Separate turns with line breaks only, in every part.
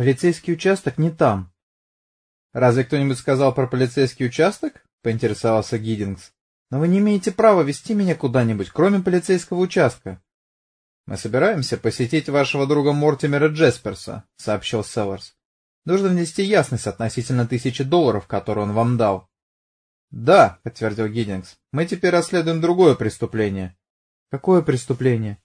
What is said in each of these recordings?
Полицейский участок не там.
Разве кто-нибудь сказал про полицейский участок? Поинтересовался Гиддингс.
Но вы не имеете права вести меня куда-нибудь, кроме полицейского участка.
Мы собираемся посетить вашего друга Мортимера Джесперса, сообщил Селларс. Нужно внести ясность относительно тысячи долларов, которые он вам дал. Да, подтвердил Гиддингс. Мы теперь расследуем другое преступление.
Какое преступление?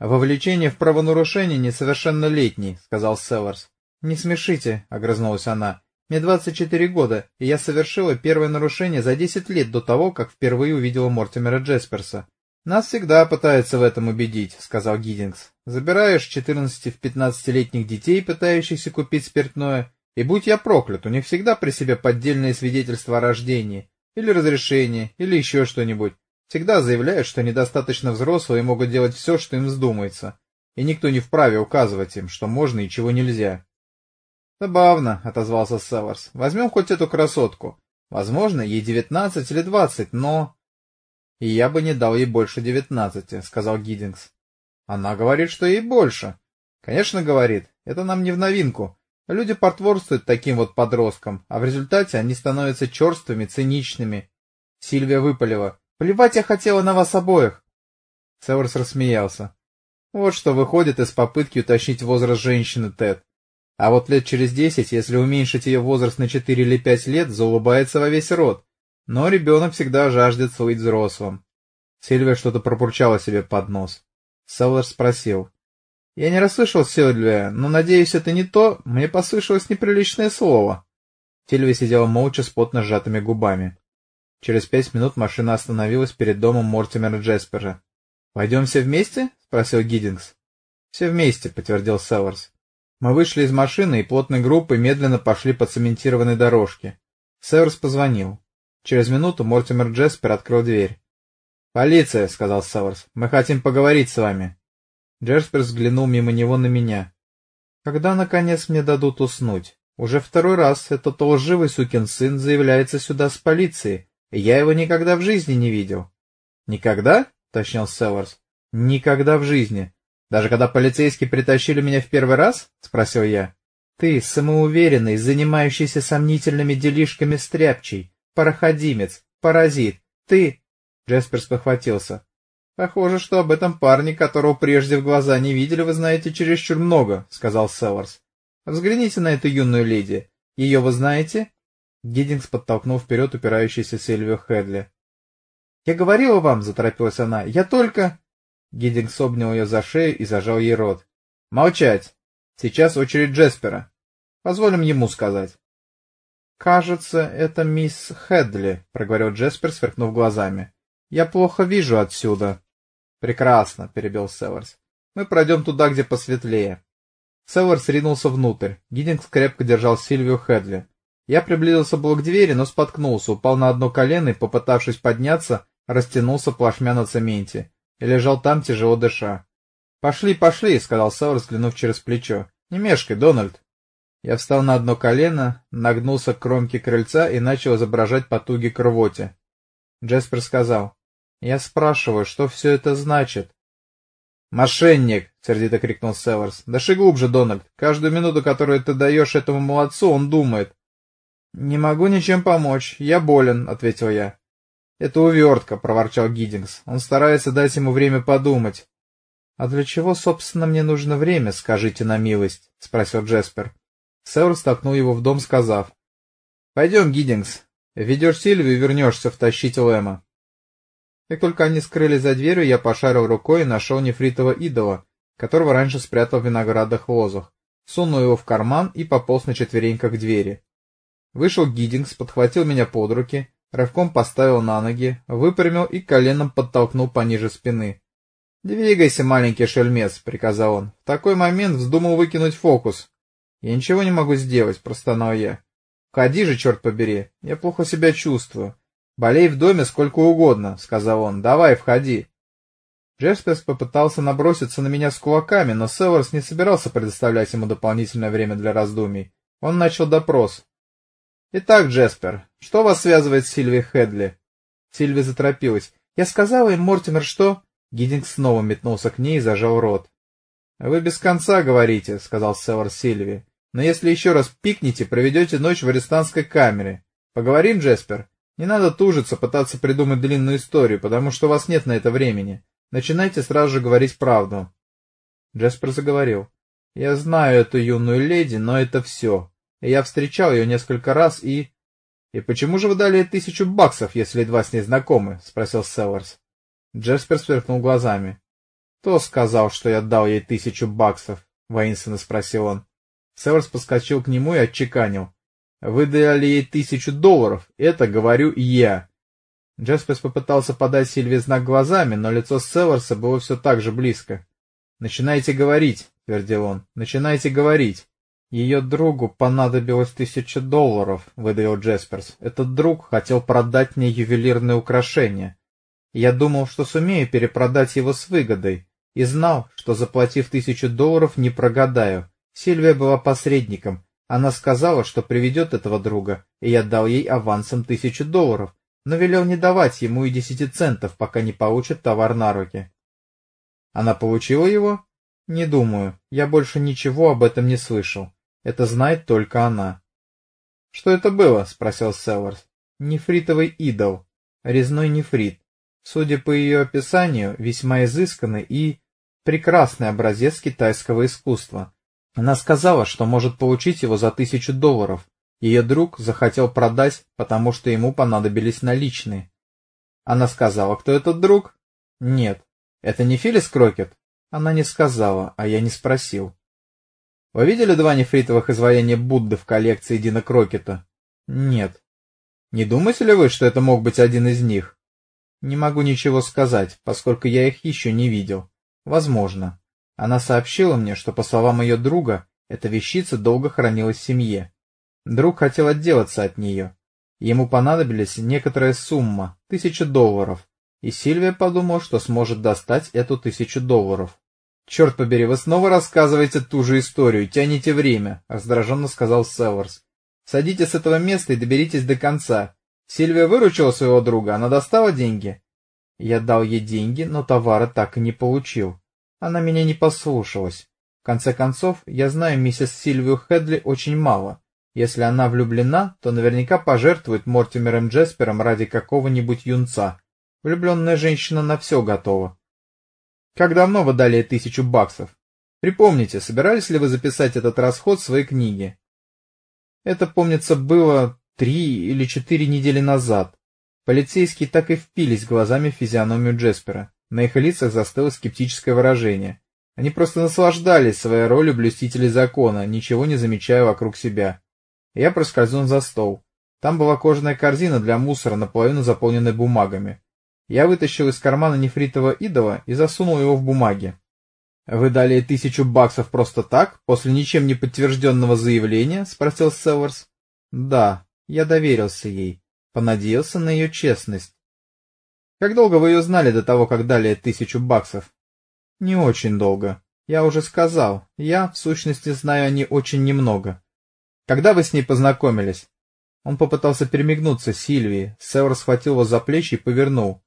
Вовлечение в правонарушение несовершеннолетней, сказал Селларс.
Не смешите, огрызнулась она. Мне 24 года, и я совершила первое нарушение за 10 лет до того, как впервые увидела Мортимера Джесперса.
Нас всегда пытаются в этом убедить, сказал Гиддингс. Забираешь 14 в 15-летних детей, пытающихся купить спиртное, и будь я проклят, у них всегда при себе поддельные свидетельства о рождении, или разрешении, или еще что-нибудь. Всегда заявляют, что недостаточно взрослые и могут делать все, что им вздумается, и никто не вправе указывать им, что можно и чего нельзя. «Забавно», — отозвался Северс. «Возьмем хоть эту красотку. Возможно, ей девятнадцать или двадцать, но...» «И я бы не дал ей больше девятнадцати», — сказал Гиддингс. «Она говорит, что ей больше». «Конечно, говорит. Это нам не в новинку. Люди потворствуют таким вот подросткам, а в результате они становятся черствыми, циничными». Сильвия выпалила. «Плевать я хотела на вас обоих». Северс рассмеялся. «Вот что выходит из попытки утащить возраст женщины, Тед. А вот лет через десять, если уменьшить ее возраст на четыре или пять лет, заулыбается во весь рот. Но ребенок всегда жаждет быть взрослым. Сильвия что-то пропурчала себе под нос. Селлер спросил. — Я не расслышал, Сильвия, но, надеюсь, это не то, мне послышалось неприличное слово. Сильвия сидела молча с потно сжатыми губами. Через пять минут машина остановилась перед домом Мортимера Джеспера. — Пойдем вместе? — спросил Гиддингс. — Все вместе, — подтвердил Селлерс. Мы вышли из машины и плотной группой медленно пошли по цементированной дорожке. Северс позвонил. Через минуту Мортимер Джеспер открыл дверь. «Полиция», — сказал Северс, — «мы хотим поговорить с вами». Джеспер взглянул мимо него на меня. «Когда, наконец, мне дадут уснуть? Уже второй раз этот лживый сукин сын заявляется сюда с полицией, и я его никогда в жизни не видел». «Никогда?» — уточнил Северс. «Никогда в жизни. Даже когда полицейские притащили меня в первый раз? — спросил я. — Ты, самоуверенный, занимающийся сомнительными делишками стряпчий, пароходимец, паразит, ты... Джеспер спохватился. — Похоже, что об этом парне, которого прежде в глаза не видели, вы знаете чересчур много, — сказал Селларс. — Взгляните на эту юную леди. Ее вы знаете? Гиддингс подтолкнул вперед упирающийся Сильвию Хедли. — Я говорила вам, — заторопилась она, — я только... Гиддингс обнял ее за шею и зажал ей рот. «Молчать! Сейчас очередь Джеспера. Позволим ему сказать». «Кажется, это мисс Хедли», — проговорил Джеспер, сверкнув глазами. «Я плохо вижу отсюда». «Прекрасно», — перебил Северс. «Мы пройдем туда, где посветлее». Северс ринулся внутрь. Гиддингс крепко держал Сильвию Хедли. Я приблизился было к двери, но споткнулся, упал на одно колено и, попытавшись подняться, растянулся плашмя на цементе и лежал там, тяжело дыша. «Пошли, пошли», — сказал Саур, взглянув через плечо. «Не мешкай, Дональд». Я встал на одно колено, нагнулся к кромке крыльца и начал изображать потуги к рвоте. Джеспер сказал. «Я спрашиваю, что все это значит?» «Мошенник!» — сердито крикнул Северс. «Дыши глубже, Дональд. Каждую минуту, которую ты даешь этому молодцу, он думает». «Не могу ничем помочь. Я болен», — ответил я. «Это увертка», — проворчал Гиддингс. «Он старается дать ему время подумать». «А для чего, собственно, мне нужно время, скажите на милость?» — спросил Джеспер. Север столкнул его в дом, сказав. «Пойдем, Гиддингс. Ведешь Сильвию и вернешься втащить Лэма». Как только они скрылись за дверью, я пошарил рукой и нашел нефритового идола, которого раньше спрятал в виноградных лозах, сунул его в карман и пополз на четвереньках к двери. Вышел Гиддингс, подхватил меня под руки, Рывком поставил на ноги, выпрямил и коленом подтолкнул пониже спины. «Двигайся, маленький шельмец», — приказал он. В такой момент вздумал выкинуть фокус. «Я ничего не могу сделать», — простонал я. «Ходи же, черт побери, я плохо себя чувствую. Болей в доме сколько угодно», — сказал он. «Давай, входи». Джесперс попытался наброситься на меня с кулаками, но Северс не собирался предоставлять ему дополнительное время для раздумий. Он начал допрос. «Итак, Джеспер, что вас связывает с Сильвией Хедли?» Сильви заторопилась. «Я сказала им, Мортимер, что...» Гиддинг снова метнулся к ней и зажал рот. «Вы без конца говорите», — сказал Север Сильви.
Но если еще раз пикните, проведете ночь в арестантской камере. Поговорим, Джеспер? Не надо тужиться, пытаться придумать длинную историю, потому что у вас нет на это времени. Начинайте сразу же говорить правду. Джеспер заговорил. Я знаю эту юную леди, но это все. Я встречал ее несколько раз и... — И почему же вы дали тысячу баксов, если едва с ней знакомы? — спросил Селларс. Джеспер сверкнул глазами. — Кто сказал, что я дал ей тысячу баксов? — воинственно спросил он. Селларс подскочил к нему и отчеканил. — Вы дали ей тысячу долларов, это говорю я. Джесперс попытался подать Сильве знак глазами, но лицо Селларса было все так же близко. — Начинайте говорить, — твердил он, — начинайте говорить. Ее другу понадобилось тысяча долларов, — выдавил Джесперс. Этот друг хотел продать мне ювелирное украшение. Я думал, что сумею перепродать его с выгодой, и знал, что, заплатив тысячу долларов, не прогадаю. Сильвия была посредником. Она сказала, что приведет этого друга, и я дал ей авансом тысячу долларов, но велел не давать ему и десяти центов, пока не получит товар на руки. Она получила его? Не думаю. Я больше ничего об этом не слышал. Это знает только она. — Что это было? — спросил Селларс. — Нефритовый идол. Резной нефрит. Судя по ее описанию, весьма изысканный и прекрасный образец китайского искусства. Она сказала, что может получить его за тысячу долларов. Ее друг захотел продать, потому что ему понадобились наличные. Она сказала, кто этот друг? Нет. Это не Филлис Крокет? Она не сказала, а я не спросил. Вы видели два нефритовых изваяния Будды в коллекции Дина Крокета? Нет. Не думаете ли вы, что это мог быть один из них? Не могу ничего сказать, поскольку я их еще не видел. Возможно. Она сообщила мне, что, по словам ее друга, эта вещица долго хранилась в семье. Друг хотел отделаться от нее. Ему понадобились некоторая сумма, тысяча долларов, и Сильвия подумала, что сможет достать эту тысячу долларов. «Черт побери, вы снова рассказываете ту же историю, тянете время», — раздраженно сказал Селларс. «Садитесь с этого места и доберитесь до конца. Сильвия выручила своего друга, она достала деньги?» Я дал ей деньги, но товара так и не получил. Она меня не послушалась. В конце концов, я знаю миссис Сильвию Хедли очень мало. Если она влюблена, то наверняка пожертвует Мортимером Джеспером ради какого-нибудь юнца. Влюбленная женщина на все готова. Как давно вы дали тысячу баксов? Припомните, собирались ли вы записать этот расход в своей книге? Это, помнится, было три или четыре недели назад. Полицейские так и впились глазами в физиономию Джеспера. На их лицах застыло скептическое выражение. Они просто наслаждались своей ролью блюстителей закона, ничего не замечая вокруг себя. Я проскользнул за стол. Там была кожаная корзина для мусора, наполовину заполненная бумагами. Я вытащил из кармана нефритового идола и засунул его в бумаги. — Вы дали тысячу баксов просто так, после ничем не подтвержденного заявления? — спросил Селларс. — Да, я доверился ей, понадеялся на ее честность. — Как долго вы ее знали до того, как дали тысячу баксов? — Не очень долго. Я уже сказал, я, в сущности, знаю о ней очень немного. Когда вы с ней познакомились? Он попытался перемигнуться Сильвии, Север схватил его за плечи и повернул.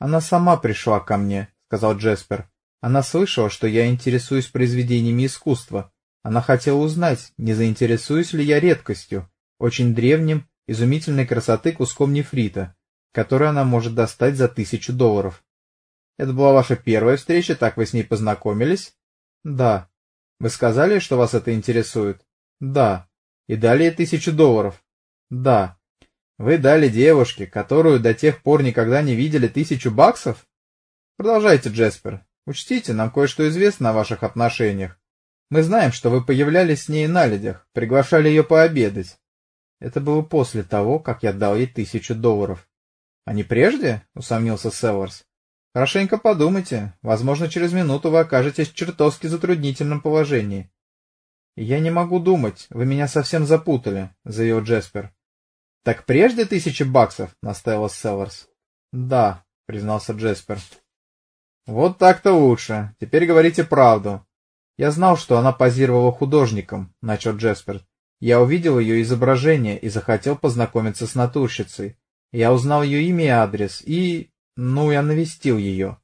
«Она сама пришла ко мне», — сказал Джеспер. «Она слышала, что я интересуюсь произведениями искусства. Она хотела узнать, не заинтересуюсь ли я редкостью, очень древним, изумительной красоты куском нефрита, который она может достать за тысячу долларов». «Это была ваша первая встреча, так вы с ней познакомились?» «Да». «Вы сказали, что вас это интересует?» «Да». «И дали ей тысячу долларов?» «Да». Вы дали девушке, которую до тех пор никогда не видели, тысячу баксов? Продолжайте, Джеспер. Учтите, нам кое-что известно о ваших отношениях. Мы знаем, что вы появлялись с ней на людях, приглашали ее пообедать. Это было после того, как я дал ей тысячу долларов. — А не прежде? — усомнился Селларс. — Хорошенько подумайте. Возможно, через минуту вы окажетесь в чертовски затруднительном положении. — Я не могу думать. Вы меня совсем запутали, — заявил Джеспер. — Так прежде тысячи баксов? — настаивал Селларс. — Да, — признался Джеспер. — Вот так-то лучше. Теперь говорите правду. Я знал, что она позировала художником, — начал Джеспер. Я увидел ее изображение и захотел познакомиться с натурщицей. Я узнал ее имя и адрес, и... Ну, я навестил ее.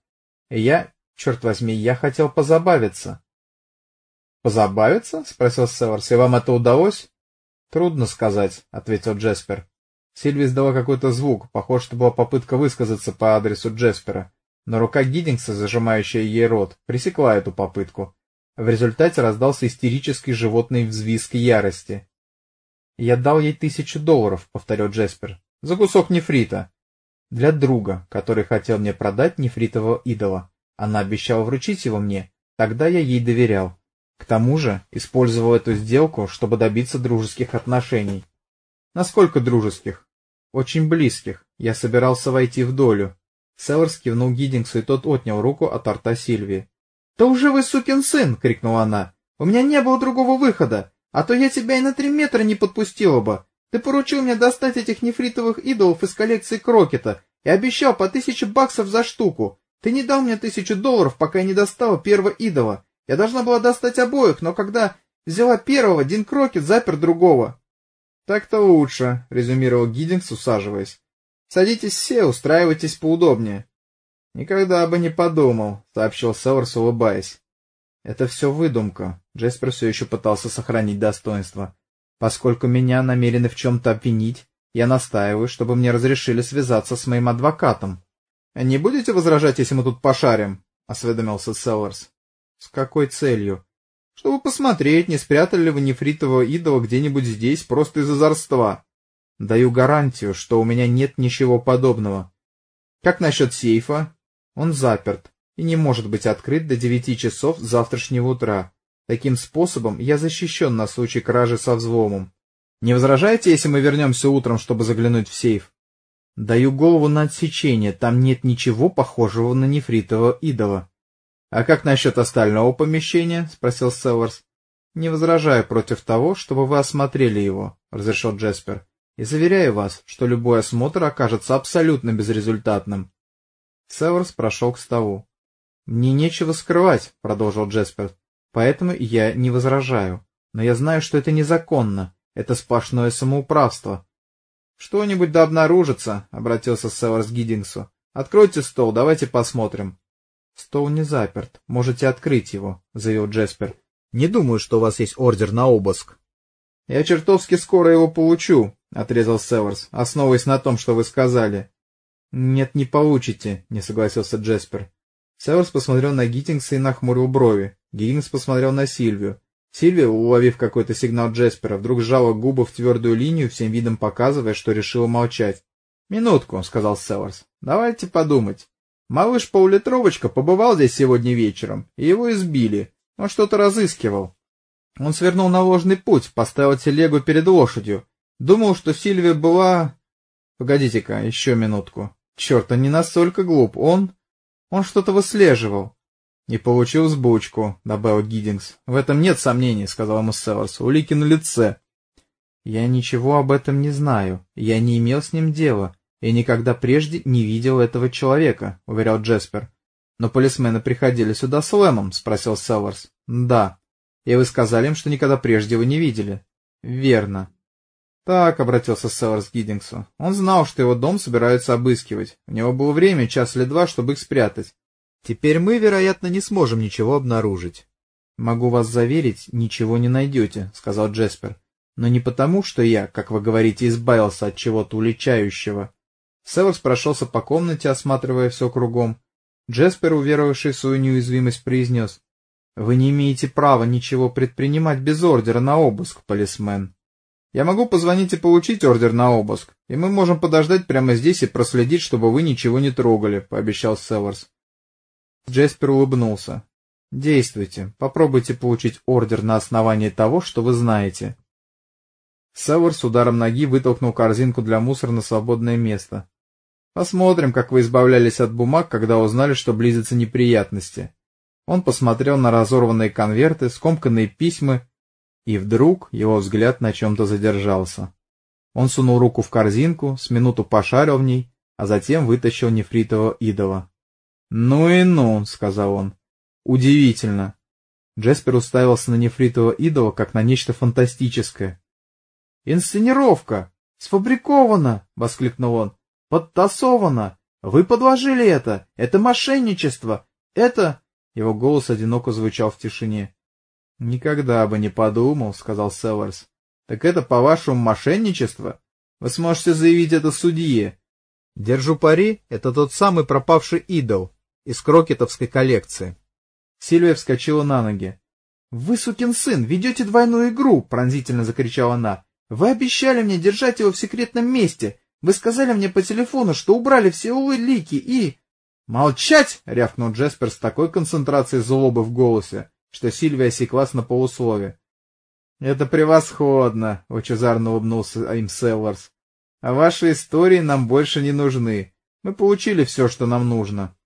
И я, черт возьми, я хотел позабавиться. «Позабавиться?» — спросил Северс. «И вам это удалось?» «Трудно сказать», — ответил Джеспер. Сильви издала какой-то звук, похож, что была попытка высказаться по адресу Джеспера, но рука Гиддингса, зажимающая ей рот, пресекла эту попытку. В результате раздался истерический животный взвизг ярости. «Я дал ей тысячу долларов», — повторил Джеспер, — «за кусок нефрита». «Для друга, который хотел мне продать нефритового идола. Она обещала вручить его мне, тогда я ей доверял. К тому же использовал эту сделку, чтобы добиться дружеских отношений». «Насколько дружеских?» «Очень близких. Я собирался войти в долю». Селлерс кивнул Гиддингсу, и тот отнял руку от рта Сильвии. — Да уже вы сукин сын! — крикнула она. — У меня не было другого выхода, а то я тебя и на три метра не подпустила бы. Ты поручил мне достать этих нефритовых идолов из коллекции Крокета и обещал по тысяче баксов за штуку. Ты не дал мне тысячу долларов, пока я не достала первого идола. Я должна была достать обоих, но когда взяла первого, Дин Крокет запер другого. — Так-то лучше, — резюмировал Гиддингс, усаживаясь. — Садитесь все, устраивайтесь поудобнее. «Никогда бы не подумал», — сообщил Северс, улыбаясь. «Это все выдумка», — Джеспер все еще пытался сохранить достоинство. «Поскольку меня намерены в чем-то обвинить, я настаиваю, чтобы мне разрешили связаться с моим адвокатом». «Не будете возражать, если мы тут пошарим?» — осведомился Селлерс. «С какой целью?» «Чтобы посмотреть, не спрятали ли вы нефритового идола где-нибудь здесь просто из озорства. Даю гарантию, что у меня нет ничего подобного. Как насчет сейфа? Он заперт и не может быть открыт до девяти часов завтрашнего утра. Таким способом я защищен на случай кражи со взломом. Не возражаете, если мы вернемся утром, чтобы заглянуть в сейф? Даю голову на отсечение, там нет ничего похожего на нефритового идола. — А как насчет остального помещения? — спросил Селларс. — Не возражаю против того, чтобы вы осмотрели его, — разрешил Джеспер. — И заверяю вас, что любой осмотр окажется абсолютно безрезультатным. Северс прошел к столу. — Мне нечего скрывать, — продолжил Джеспер, — поэтому я не возражаю. Но я знаю, что это незаконно. Это сплошное самоуправство. — Что-нибудь да обнаружится, — обратился Северс к Гиддингсу. — Откройте стол, давайте посмотрим. — Стол не заперт. Можете открыть его, — заявил Джеспер. — Не думаю, что у вас есть ордер на обыск. — Я чертовски скоро его получу, — отрезал Северс, основываясь на том, что вы сказали. «Нет, не получите», — не согласился Джеспер. Северс посмотрел на Гиттингса и нахмурил брови. Гиттингс посмотрел на Сильвию. Сильвия, уловив какой-то сигнал Джеспера, вдруг сжала губы в твердую линию, всем видом показывая, что решила молчать. «Минутку», — сказал Северс. «Давайте подумать. Малыш Полулитровочка побывал здесь сегодня вечером, и его избили. Он что-то разыскивал. Он свернул на ложный путь, поставил телегу перед лошадью. Думал, что Сильвия была... Погодите-ка, еще минутку. Черт, он не настолько глуп. Он... Он что-то выслеживал. И получил сбучку, добавил Гиддингс. В этом нет сомнений, сказал ему Селларс. Улики на лице. Я ничего об этом не знаю. Я не имел с ним дела. И никогда прежде не видел этого человека, уверял Джеспер. Но полисмены приходили сюда с Лэмом, спросил Селларс. Да. И вы сказали им, что никогда прежде вы не видели. Верно. «Так», — обратился Селларс к Гиддингсу. «Он знал, что его дом собираются обыскивать. У него было время, час или два, чтобы их спрятать. Теперь мы, вероятно, не сможем ничего обнаружить». «Могу вас заверить, ничего не найдете», — сказал Джеспер. «Но не потому, что я, как вы говорите, избавился от чего-то уличающего». Селларс прошелся по комнате, осматривая все кругом. Джеспер, уверовавший в свою неуязвимость, произнес. «Вы не имеете права ничего предпринимать без ордера на обыск, полисмен». Я могу позвонить и получить ордер на обыск, и мы можем подождать прямо здесь и проследить, чтобы вы ничего не трогали», — пообещал Селларс. Джеспер улыбнулся. «Действуйте. Попробуйте получить ордер на основании того, что вы знаете». Селларс ударом ноги вытолкнул корзинку для мусора на свободное место. «Посмотрим, как вы избавлялись от бумаг, когда узнали, что близятся неприятности». Он посмотрел на разорванные конверты, скомканные письма и вдруг его взгляд на чем-то задержался. Он сунул руку в корзинку, с минуту пошарил в ней, а затем вытащил нефритового идола. «Ну и ну», — сказал он. «Удивительно». Джеспер уставился на нефритового идола, как на нечто фантастическое. «Инсценировка! Сфабрикована!» — воскликнул он. «Подтасована! Вы подложили это! Это мошенничество! Это...» Его голос одиноко звучал в тишине. Никогда бы не подумал, сказал Селларс. Так это, по-вашему, мошенничество? Вы сможете заявить это судье.
Держу пари, это тот самый пропавший идол из крокетовской коллекции.
Сильвия вскочила на ноги. — Вы, сукин сын, ведете двойную игру! — пронзительно закричала она. — Вы обещали мне держать его в секретном месте. Вы сказали мне по телефону, что убрали все улики и... — Молчать! — рявкнул Джеспер с такой концентрацией злобы в голосе, что Сильвия осеклась на полуслове. — Это превосходно! — лучезарно улыбнулся им Селларс. — А ваши истории нам больше не нужны. Мы получили все, что нам нужно.